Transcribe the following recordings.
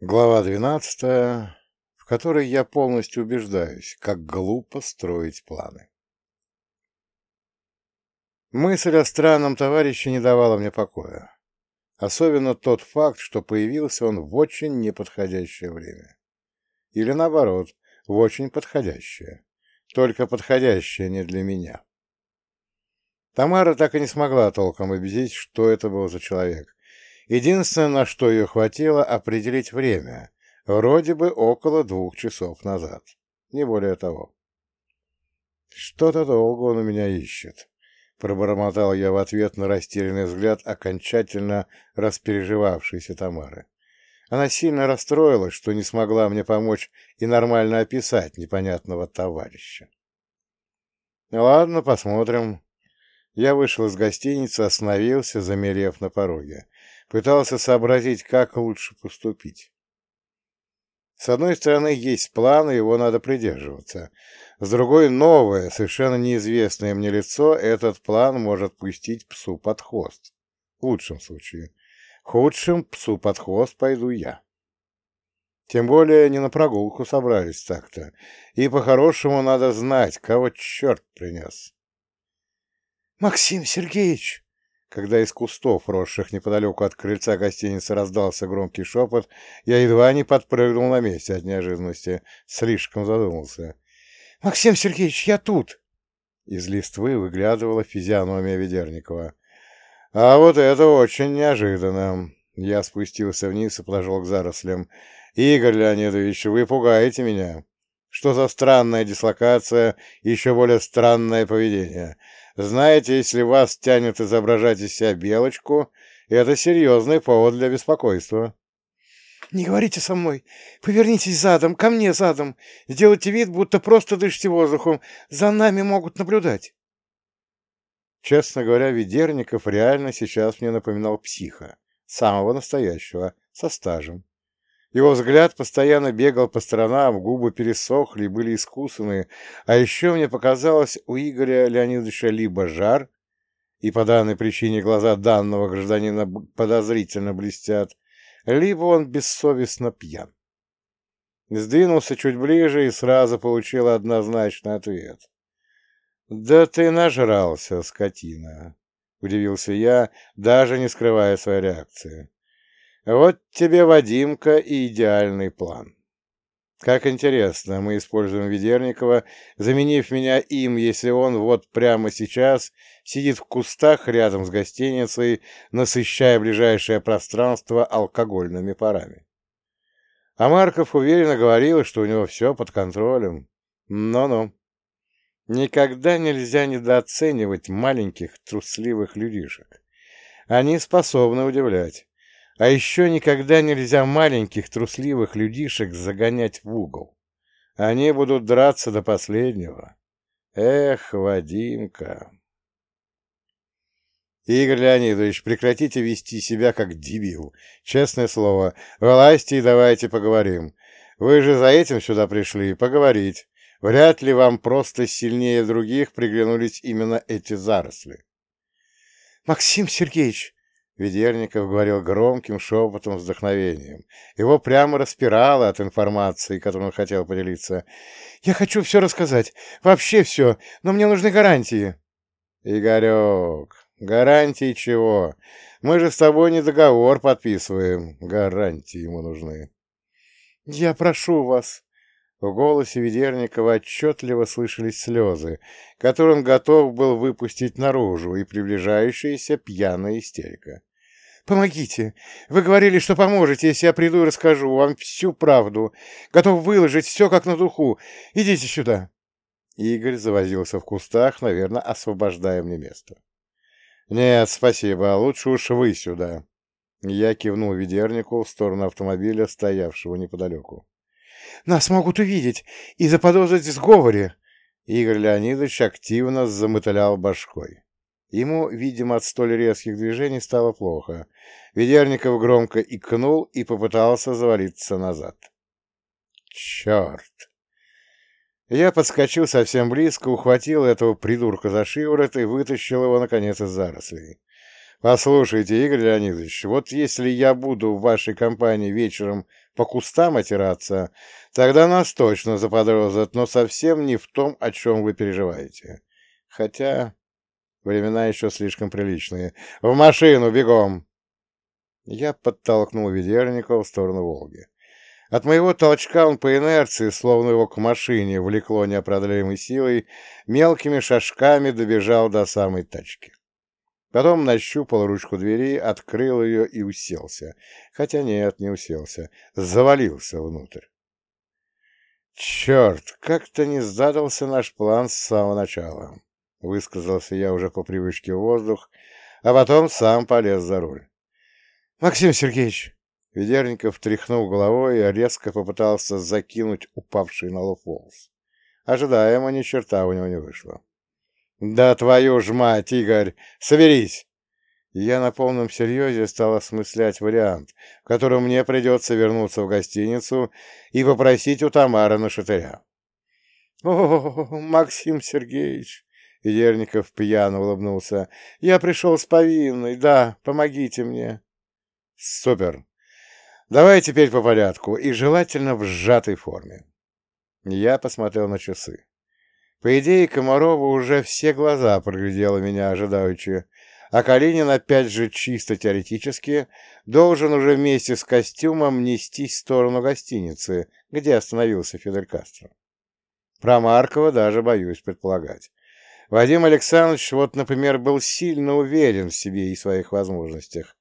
Глава двенадцатая, в которой я полностью убеждаюсь, как глупо строить планы. Мысль о странном товарище не давала мне покоя. Особенно тот факт, что появился он в очень неподходящее время. Или наоборот, в очень подходящее. Только подходящее не для меня. Тамара так и не смогла толком убедить, что это был за человек, Единственное, на что ее хватило, определить время. Вроде бы около двух часов назад. Не более того. «Что-то долго он у меня ищет», — пробормотал я в ответ на растерянный взгляд окончательно распереживавшейся Тамары. Она сильно расстроилась, что не смогла мне помочь и нормально описать непонятного товарища. «Ладно, посмотрим». Я вышел из гостиницы, остановился, замерев на пороге пытался сообразить, как лучше поступить. С одной стороны, есть план, и его надо придерживаться. С другой, новое, совершенно неизвестное мне лицо этот план может пустить псу под хвост. В лучшем случае. В худшем псу под хвост пойду я. Тем более не на прогулку собрались так-то. И по-хорошему надо знать, кого черт принес. — Максим Сергеевич! Когда из кустов, росших неподалеку от крыльца гостиницы, раздался громкий шепот, я едва не подпрыгнул на месте от неожиданности, слишком задумался. — Максим Сергеевич, я тут! Из листвы выглядывала физиономия Ведерникова. — А вот это очень неожиданно! Я спустился вниз и подошел к зарослям. — Игорь Леонидович, вы пугаете меня! Что за странная дислокация и еще более странное поведение? Знаете, если вас тянет изображать из себя белочку, это серьезный повод для беспокойства. «Не говорите со мной. Повернитесь задом, ко мне задом. Сделайте вид, будто просто дышите воздухом. За нами могут наблюдать». Честно говоря, Ведерников реально сейчас мне напоминал психа. Самого настоящего, со стажем. Его взгляд постоянно бегал по сторонам, губы пересохли и были искусаны, а еще мне показалось, у Игоря Леонидовича либо жар, и по данной причине глаза данного гражданина подозрительно блестят, либо он бессовестно пьян. Сдвинулся чуть ближе и сразу получил однозначный ответ. «Да ты нажрался, скотина!» — удивился я, даже не скрывая своей реакции. Вот тебе, Вадимка, и идеальный план. Как интересно, мы используем Ведерникова, заменив меня им, если он вот прямо сейчас сидит в кустах рядом с гостиницей, насыщая ближайшее пространство алкогольными парами. А Марков уверенно говорил, что у него все под контролем. Ну-ну. Никогда нельзя недооценивать маленьких трусливых людишек. Они способны удивлять. А еще никогда нельзя маленьких трусливых людишек загонять в угол. Они будут драться до последнего. Эх, Вадимка. Игорь Леонидович, прекратите вести себя как дебил. Честное слово, вылазьте и давайте поговорим. Вы же за этим сюда пришли, поговорить. Вряд ли вам просто сильнее других приглянулись именно эти заросли. Максим Сергеевич, Ведерников говорил громким шепотом с вдохновением. Его прямо распирало от информации, которой он хотел поделиться. «Я хочу все рассказать. Вообще все. Но мне нужны гарантии». «Игорек, гарантии чего? Мы же с тобой не договор подписываем. Гарантии ему нужны». «Я прошу вас». В голосе Ведерникова отчетливо слышались слезы, которые он готов был выпустить наружу, и приближающаяся пьяная истерика. «Помогите! Вы говорили, что поможете, если я приду и расскажу вам всю правду. Готов выложить все как на духу. Идите сюда!» Игорь завозился в кустах, наверное, освобождая мне место. «Нет, спасибо. Лучше уж вы сюда». Я кивнул ведернику в сторону автомобиля, стоявшего неподалеку. «Нас могут увидеть и заподозрить в сговоре!» Игорь Леонидович активно замытлял башкой. Ему, видимо, от столь резких движений стало плохо. Ведерников громко икнул и попытался завалиться назад. «Черт!» Я подскочил совсем близко, ухватил этого придурка за шиворот и вытащил его, наконец, из зарослей. Послушайте, Игорь Леонидович, вот если я буду в вашей компании вечером по кустам отираться, тогда нас точно заподрозят, но совсем не в том, о чем вы переживаете. Хотя времена еще слишком приличные. В машину, бегом! Я подтолкнул Ведерникова в сторону Волги. От моего толчка он по инерции, словно его к машине влекло неопределимой силой, мелкими шажками добежал до самой тачки. Потом нащупал ручку двери, открыл ее и уселся. Хотя нет, не уселся. Завалился внутрь. «Черт, как-то не задался наш план с самого начала», — высказался я уже по привычке в воздух, а потом сам полез за руль. «Максим Сергеевич!» Ведерников тряхнул головой и резко попытался закинуть упавший на лоб волос. Ожидаемо ни черта у него не вышло. «Да твою ж мать, Игорь! Соберись!» Я на полном серьезе стал осмыслять вариант, в котором мне придется вернуться в гостиницу и попросить у Тамары на шатыря. «О, Максим Сергеевич!» — Ведерников пьяно улыбнулся. «Я пришел с повинной, да, помогите мне». «Супер! Давай теперь по порядку, и желательно в сжатой форме». Я посмотрел на часы. По идее, Комарова уже все глаза проглядела меня ожидаючи, а Калинин, опять же чисто теоретически, должен уже вместе с костюмом нестись в сторону гостиницы, где остановился Фидель Кастро. Про Маркова даже боюсь предполагать. Вадим Александрович, вот, например, был сильно уверен в себе и своих возможностях.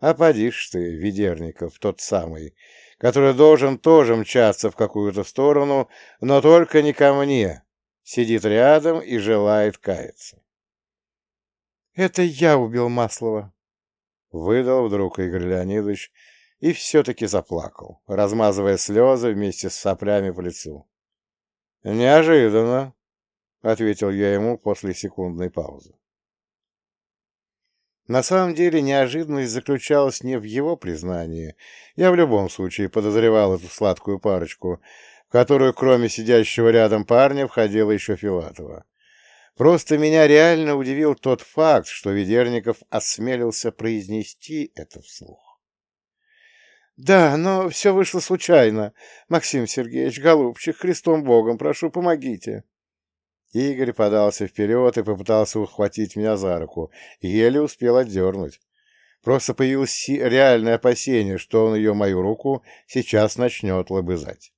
А поди ж ты, Ведерников, тот самый, который должен тоже мчаться в какую-то сторону, но только не ко мне, Сидит рядом и желает каяться. «Это я убил Маслова», — выдал вдруг Игорь Леонидович и все-таки заплакал, размазывая слезы вместе с соплями по лицу. «Неожиданно», — ответил я ему после секундной паузы. На самом деле неожиданность заключалась не в его признании. Я в любом случае подозревал эту сладкую парочку, в которую кроме сидящего рядом парня входила еще Филатова. Просто меня реально удивил тот факт, что Ведерников осмелился произнести это вслух. «Да, но все вышло случайно. Максим Сергеевич, голубчик, Христом Богом, прошу, помогите». Игорь подался вперед и попытался ухватить меня за руку, еле успел отдернуть. Просто появилось реальное опасение, что он ее, мою руку, сейчас начнет лобызать.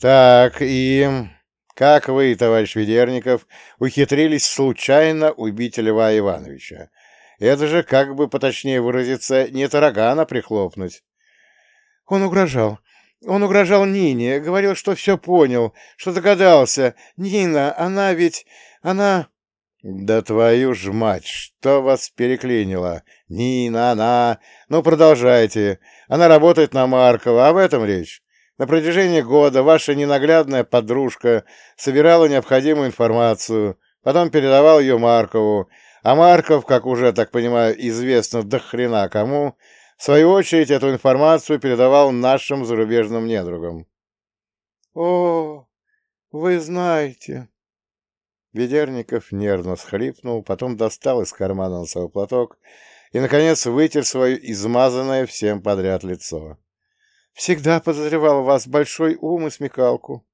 Так, и как вы, товарищ Ведерников, ухитрились случайно убить Льва Ивановича? Это же, как бы поточнее выразиться, не тарагана прихлопнуть. Он угрожал. Он угрожал Нине, говорил, что все понял, что догадался. Нина, она ведь... она... «Да твою ж мать, что вас переклинило? Нина, она... Ну, продолжайте. Она работает на Маркова, а в этом речь. На протяжении года ваша ненаглядная подружка собирала необходимую информацию, потом передавал ее Маркову, а Марков, как уже, так понимаю, известно до хрена кому, в свою очередь эту информацию передавал нашим зарубежным недругам. — О, вы знаете... Ведерников нервно схлипнул, потом достал из кармана носовой платок и, наконец, вытер свое измазанное всем подряд лицо. Всегда подозревал вас большой ум и смекалку.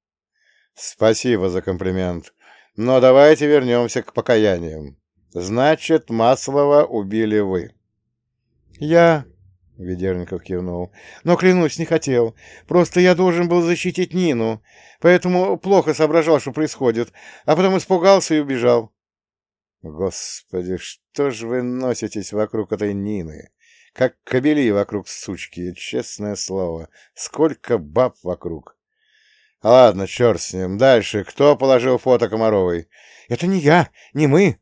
Спасибо за комплимент. Но давайте вернемся к покаяниям. Значит, Маслова убили вы. Я... Ведерников кивнул. «Но, клянусь, не хотел. Просто я должен был защитить Нину, поэтому плохо соображал, что происходит, а потом испугался и убежал». «Господи, что ж вы носитесь вокруг этой Нины? Как кобели вокруг сучки, честное слово. Сколько баб вокруг. Ладно, черт с ним. Дальше. Кто положил фото Комаровой? Это не я, не мы.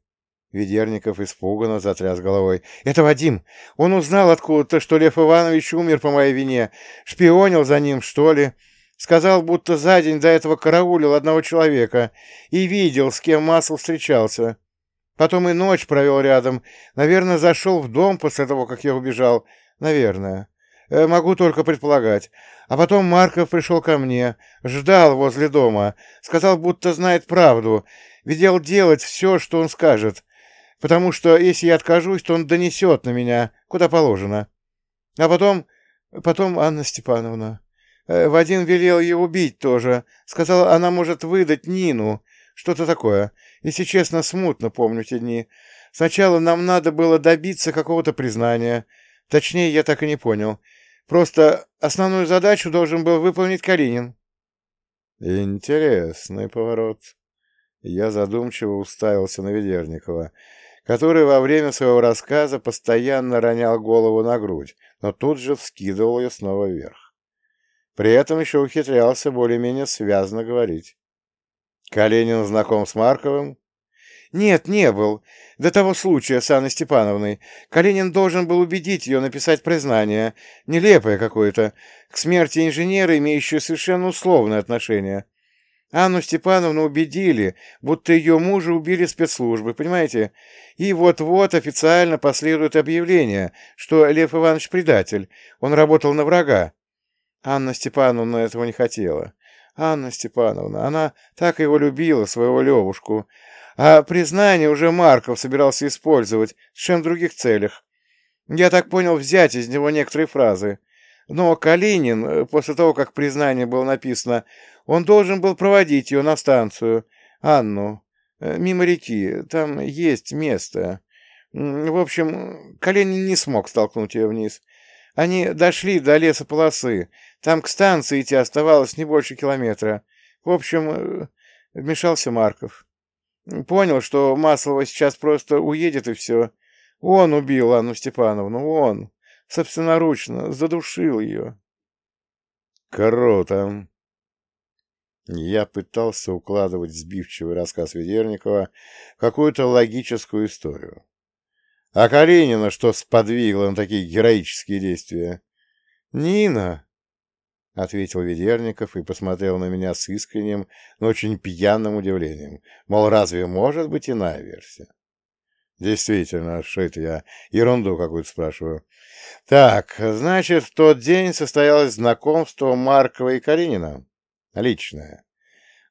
Ведерников испуганно затряс головой. «Это Вадим. Он узнал откуда-то, что Лев Иванович умер по моей вине. Шпионил за ним, что ли. Сказал, будто за день до этого караулил одного человека и видел, с кем Масл встречался. Потом и ночь провел рядом. Наверное, зашел в дом после того, как я убежал. Наверное. Э, могу только предполагать. А потом Марков пришел ко мне. Ждал возле дома. Сказал, будто знает правду. Видел делать все, что он скажет. Потому что если я откажусь, то он донесет на меня, куда положено. А потом... потом Анна Степановна. Э, Вадим велел ее убить тоже. Сказал, она может выдать Нину. Что-то такое. Если честно, смутно помню те дни. Сначала нам надо было добиться какого-то признания. Точнее, я так и не понял. Просто основную задачу должен был выполнить Калинин. Интересный поворот. Я задумчиво уставился на Ведерникова, который во время своего рассказа постоянно ронял голову на грудь, но тут же вскидывал ее снова вверх. При этом еще ухитрялся более-менее связно говорить. Калинин знаком с Марковым? Нет, не был. До того случая с Анной Степановной. Калинин должен был убедить ее написать признание. Нелепое какое-то. К смерти инженера, имеющее совершенно условное отношение. Анну Степановну убедили, будто ее мужа убили спецслужбы, понимаете? И вот-вот официально последует объявление, что Лев Иванович предатель. Он работал на врага. Анна Степановна этого не хотела. Анна Степановна, она так его любила, своего Левушку. А признание уже Марков собирался использовать в совершенно других целях. Я так понял, взять из него некоторые фразы. Но Калинин, э, после того, как признание было написано, он должен был проводить ее на станцию. Анну. Э, мимо реки. Там есть место. В общем, Калинин не смог столкнуть ее вниз. Они дошли до лесополосы. Там к станции идти оставалось не больше километра. В общем, э, вмешался Марков. Понял, что Маслова сейчас просто уедет и все. Он убил Анну Степановну, он. Собственноручно задушил ее. Круто. Я пытался укладывать сбивчивый рассказ Ведерникова какую-то логическую историю. А Каренина что сподвигло на такие героические действия? Нина, — ответил Ведерников и посмотрел на меня с искренним, но очень пьяным удивлением. Мол, разве может быть иная версия? Действительно, что это я ерунду какую-то спрашиваю. Так, значит, в тот день состоялось знакомство Маркова и Каренина? Личное.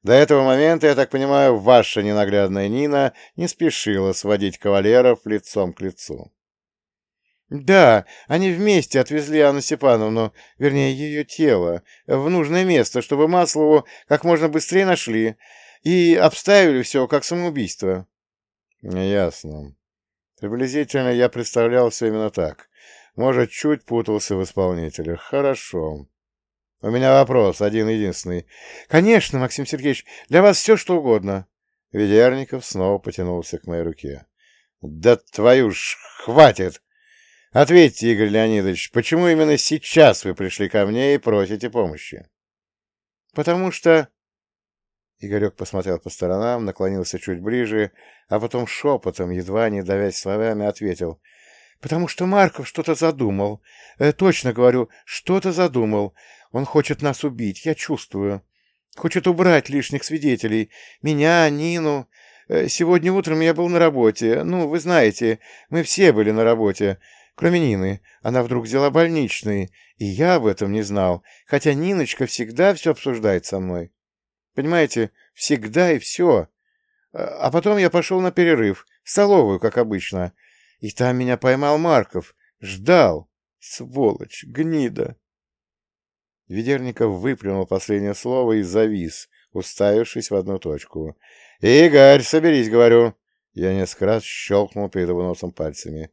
До этого момента, я так понимаю, ваша ненаглядная Нина не спешила сводить кавалеров лицом к лицу. Да, они вместе отвезли Анну Степановну, вернее, ее тело, в нужное место, чтобы Маслову как можно быстрее нашли, и обставили все как самоубийство. Ясно. Приблизительно я представлял все именно так. Может, чуть путался в исполнителях. Хорошо. У меня вопрос, один-единственный. Конечно, Максим Сергеевич, для вас все, что угодно. Ведерников снова потянулся к моей руке. Да твою ж, хватит! Ответьте, Игорь Леонидович, почему именно сейчас вы пришли ко мне и просите помощи? Потому что... Игорек посмотрел по сторонам, наклонился чуть ближе, а потом шепотом, едва не давясь словами, ответил. «Потому что Марков что-то задумал. Э, точно говорю, что-то задумал. Он хочет нас убить, я чувствую. Хочет убрать лишних свидетелей. Меня, Нину. Э, сегодня утром я был на работе. Ну, вы знаете, мы все были на работе. Кроме Нины. Она вдруг взяла больничный. И я об этом не знал. Хотя Ниночка всегда все обсуждает со мной. Понимаете, всегда и все. А потом я пошел на перерыв. В столовую, как обычно. И там меня поймал Марков. Ждал. Сволочь, гнида. Ведерников выплюнул последнее слово и завис, уставившись в одну точку. «Игорь, соберись, говорю!» Я несколько раз щелкнул перед его носом пальцами.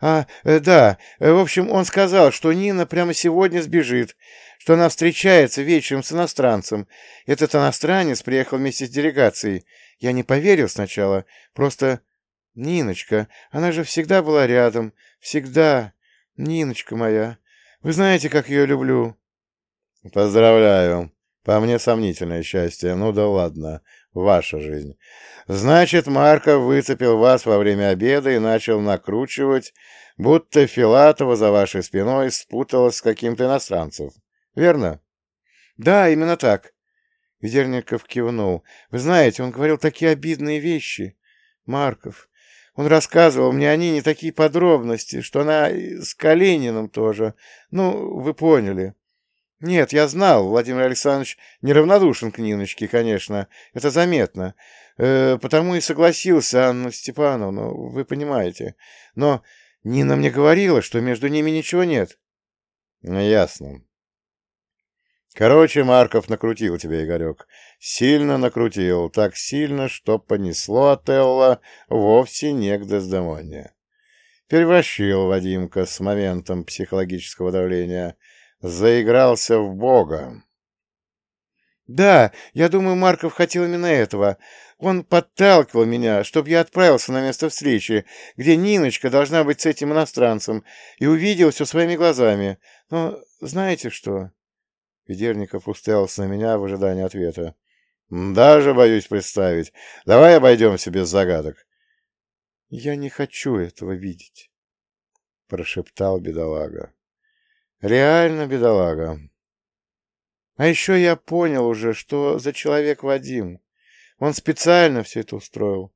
«А, э, да, э, в общем, он сказал, что Нина прямо сегодня сбежит, что она встречается вечером с иностранцем. Этот иностранец приехал вместе с делегацией. Я не поверил сначала, просто... Ниночка, она же всегда была рядом, всегда. Ниночка моя, вы знаете, как ее люблю». Поздравляю. По мне сомнительное счастье. Ну да ладно. Ваша жизнь. Значит, Марков выцепил вас во время обеда и начал накручивать, будто Филатова за вашей спиной спуталась с каким-то иностранцем. Верно? Да, именно так. Ведерников кивнул. Вы знаете, он говорил такие обидные вещи. Марков. Он рассказывал мне о Нине такие подробности, что она с Калининым тоже. Ну, вы поняли. Нет, я знал, Владимир Александрович неравнодушен к Ниночке, конечно, это заметно, э, потому и согласился, Анна Степановна, вы понимаете. Но Нина мне говорила, что между ними ничего нет. Ясно. Короче, Марков накрутил тебя, Игорек. Сильно накрутил, так сильно, что понесло от Элла вовсе не к Дездемоне. Перевощил Вадимка с моментом психологического давления. Заигрался в Бога. Да, я думаю, Марков хотел именно этого. Он подталкивал меня, чтобы я отправился на место встречи, где Ниночка должна быть с этим иностранцем, и увидел все своими глазами. Но знаете что? Ведерников уставился на меня в ожидании ответа. «Даже боюсь представить. Давай обойдемся без загадок». «Я не хочу этого видеть», — прошептал бедолага. «Реально бедолага. А еще я понял уже, что за человек Вадим. Он специально все это устроил.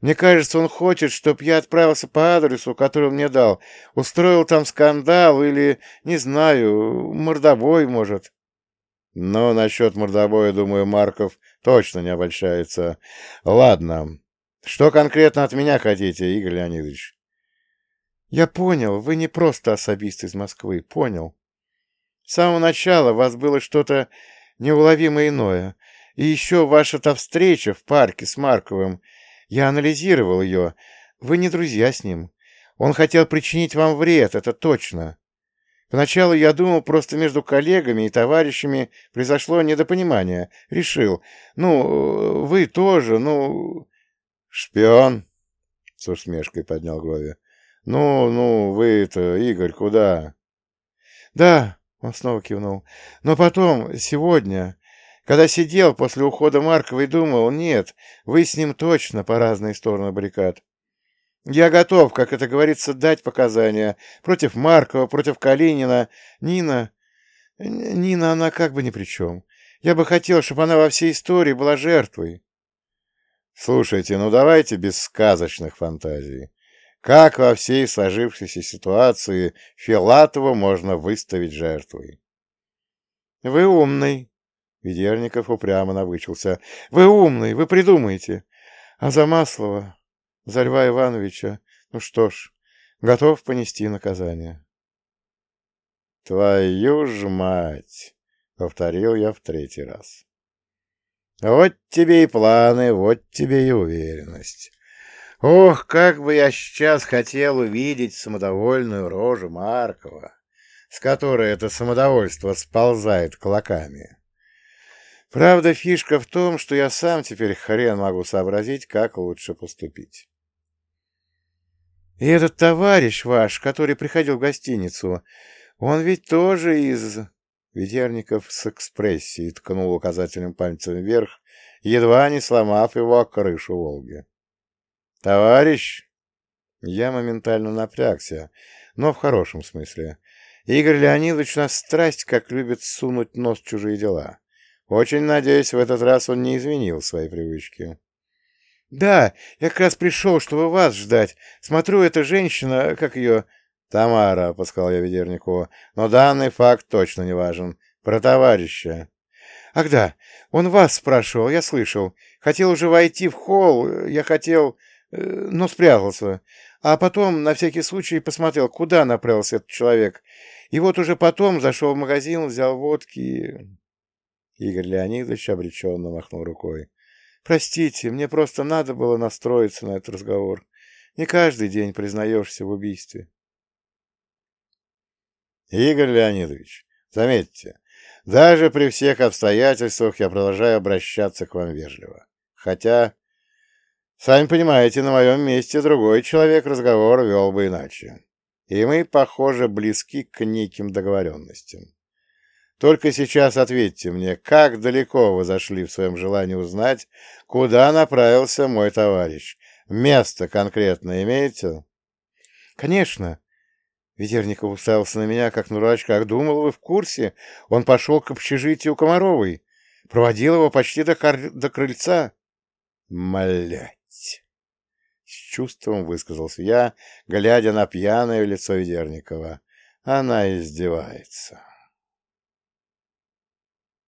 Мне кажется, он хочет, чтобы я отправился по адресу, который он мне дал, устроил там скандал или, не знаю, мордобой, может. Но насчет мордобоя, думаю, Марков точно не обольщается. Ладно. Что конкретно от меня хотите, Игорь Леонидович? Я понял, вы не просто особист из Москвы, понял. С самого начала у вас было что-то неуловимо иное. И еще ваша-то встреча в парке с Марковым. Я анализировал ее. Вы не друзья с ним. Он хотел причинить вам вред, это точно. Поначалу я думал, просто между коллегами и товарищами произошло недопонимание. Решил, ну, вы тоже, ну... Шпион? С усмешкой поднял брови. Ну, ну, вы-то, Игорь, куда? Да, он снова кивнул. Но потом, сегодня, когда сидел после ухода Маркова и думал, нет, вы с ним точно по разные стороны баррикад. Я готов, как это говорится, дать показания против Маркова, против Калинина. Нина... Нина, она как бы ни при чем. Я бы хотел, чтобы она во всей истории была жертвой. Слушайте, ну давайте без сказочных фантазий. Как во всей сложившейся ситуации Филатова можно выставить жертвой? Вы умный. Ведерников упрямо навычился. Вы умный, вы придумаете. А за Маслова за Льва Ивановича. Ну что ж, готов понести наказание. «Твою ж мать!» — повторил я в третий раз. «Вот тебе и планы, вот тебе и уверенность. Ох, как бы я сейчас хотел увидеть самодовольную рожу Маркова, с которой это самодовольство сползает клоками. Правда, фишка в том, что я сам теперь хрен могу сообразить, как лучше поступить. И этот товарищ ваш, который приходил в гостиницу, он ведь тоже из... Ведерников с экспрессией ткнул указательным пальцем вверх, едва не сломав его о крышу Волги. «Товарищ!» Я моментально напрягся, но в хорошем смысле. Игорь Леонидович нас страсть, как любит сунуть нос в чужие дела. Очень надеюсь, в этот раз он не изменил свои привычки. «Да, я как раз пришел, чтобы вас ждать. Смотрю, эта женщина, как ее...» «Тамара», — подсказал я Ведерникову, — «но данный факт точно не важен. Про товарища». «Ах да, он вас спрашивал, я слышал. Хотел уже войти в холл, я хотел, но спрятался. А потом, на всякий случай, посмотрел, куда направился этот человек. И вот уже потом зашел в магазин, взял водки...» Игорь Леонидович обреченно махнул рукой. Простите, мне просто надо было настроиться на этот разговор. Не каждый день признаешься в убийстве. Игорь Леонидович, заметьте, даже при всех обстоятельствах я продолжаю обращаться к вам вежливо. Хотя, сами понимаете, на моем месте другой человек разговор вел бы иначе. И мы, похоже, близки к неким договоренностям. Только сейчас ответьте мне, как далеко вы зашли в своем желании узнать, куда направился мой товарищ? Место конкретно имеете? Конечно. Ведерников уставился на меня, как на дурачка. Думал, вы в курсе? Он пошел к общежитию Комаровой. Проводил его почти до, кор... до крыльца. Млять! С чувством высказался я, глядя на пьяное лицо Ведерникова. Она издевается.